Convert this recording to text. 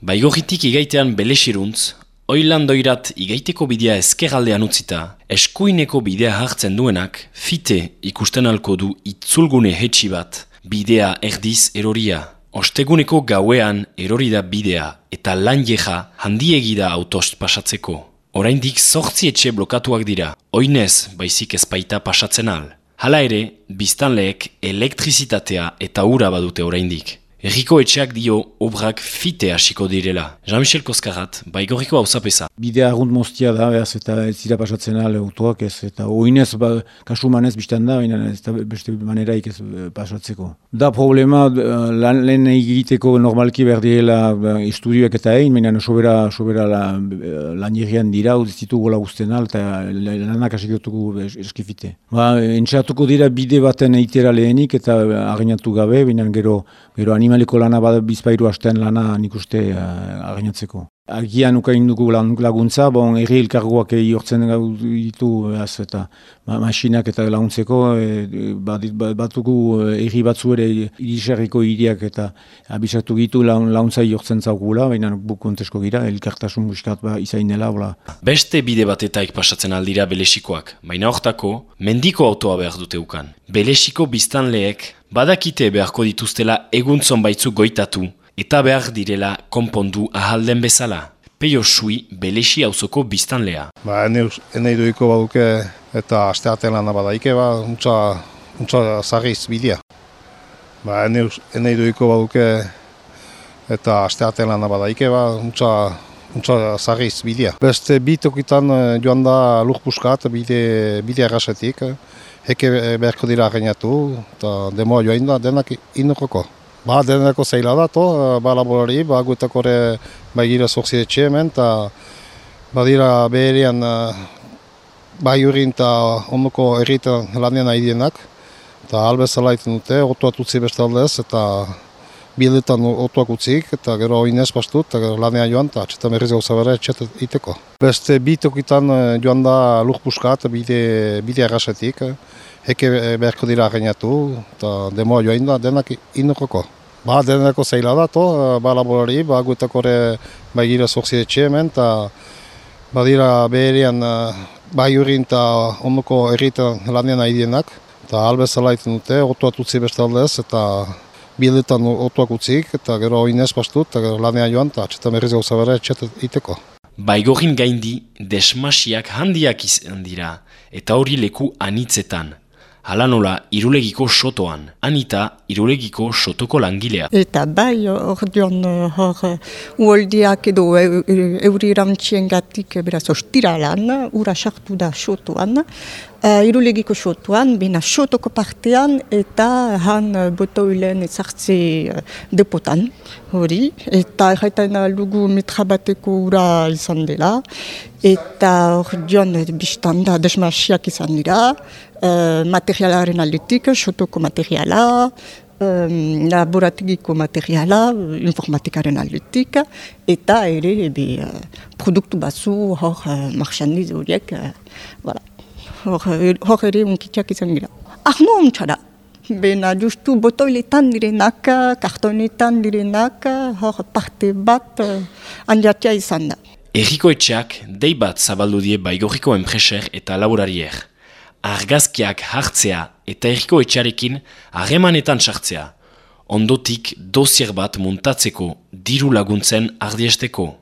Baigorritik igaitean belesiruntz, oilandoirat igaiteko bidea ezkeraldean utzita, eskuineko bidea hartzen duenak, fite ikusten alko du itzulgune hetxi bat, bidea erdiz eroria. Osteguneko gauean erori da bidea eta lan jeja handiegida autost pasatzeko. Oraindik zortzi etxe blokatuak dira, oinez baizik ezpaita pasatzen al. Hala ere, biztanleek elektrizitatea eta ura badute oraindik. Eriko etxeak dio obrak fite hasiko direla. Jean-Michel Koskarat, baigoriko hau zapesa. Bidea argunt moztia da, behaz, eta ez dira pasatzen ale autoak ez, eta oinez, ba, kasu manez biztan da, baina ez da beste maneraik ez eh, pasatzeko. Da problema, eh, lan lehen egiteko normalki berdiela ba, estudioek eta egin, baina sobera, sobera la, eh, lan jirrian dira, ditugu gola guztien eta lanak hasikotuko eskifite. Ba, entxatuko dira bide baten eitera lehenik, eta aginatu gabe, baina gero, gero animaliko lana bada bizpairu hasten lana nik uste uh, Agian ukain dugu laguntza, bon, erri elkargoak egin ditu az, eta ma, masinak eta laguntzeko, e, bat, batugu erri batzu ere irisarriko iriak eta abisatu gitu laguntza jortzen zaugula, baina bukontesko gira, elkartasun buskat ba, izainela. Bla. Beste bide batetaik pasatzen aldira belesikoak, baina hortako, mendiko autoa behar dute ukan. Belesiko biztanleek badakite beharko dituztela eguntzon baitzu goitatu, eta behar direla konpondu ahalden bezala. Peio sui belesi hauzoko biztanlea. Ba, ene iduiko baduke eta asteaten lan badaike, ba, untsa, untsa zagiz bidea. Ba, ene iduiko baduke eta asteaten lan badaike, ba, untsa, untsa zagiz bidea. Beste bitokitan eh, joan da lurpuskat bide, bide errasetik, heke beharko dira gainatu, eta demoa joan da denak inokoko. Ba, denako zeila da, to, ba, laborari, ba, gutako ere, ba, gira zorzi etxe hemen, eta, ba, dira beherian, ba, jurin eta ondoko erritan lanian nahi dienak, eta albezala iten dute, otuat utzi beste aldez, eta biletan otuak utzik, eta gero oinez bastu, eta gero lanean joan, eta txetan berriz gauza bere txet iteko. Beste bitokitan joan da lurpuska eta bide, bide errasetik, heke beharko dira gainatu, eta demoa joan da, denak inokoko. Ba, denako zeila da, to, ba, laborari, ba, gutako ere, ba, gira zorzi etxe hemen, eta ba, dira beherian, ba, jurin eta ondoko erritan lanean nahi dienak, eta albezala iten dute, otuat utzi beste aldez, eta biletan otuak utzik, eta gero oinez bastu, eta gero lanean joan, eta txetan berriz gauza bere txetan iteko. Baigorin gaindi, desmasiak handiak izan dira, eta hori leku anitzetan. Hala nola, irulegiko sotoan. Anita, irulegiko sotoko langilea. Eta bai, hor dion, hor, uoldiak edo euri ramtxien gatik, beraz, ostira lan, ura sartu da sotoan. Uh, irulegiko sotoan, bina sotoko partean, eta han botoilen ezartze uh, depotan, hori. Eta erraiten lugu metrabateko ura izan dela. Eta hor dion, biztanda, desmasiak izan dira. Uh, materialaren aldetik, sotoko materiala, um, laborategiko materiala, informatikaren aldetik, eta ere, ebe, uh, produktu batzu hor uh, marxandiz horiek, uh, voilà hor ere unkitxak izan gira. Ahmo untxara, bena justu botoiletan direnak, kartonetan direnak, hor parte bat anjatia izan da. Eriko etxeak dei bat zabaldu die baigorriko enpreser eta laborarier. Argazkiak hartzea eta eriko etxarekin harremanetan sartzea. Ondotik dosier bat muntatzeko diru laguntzen ardiesteko.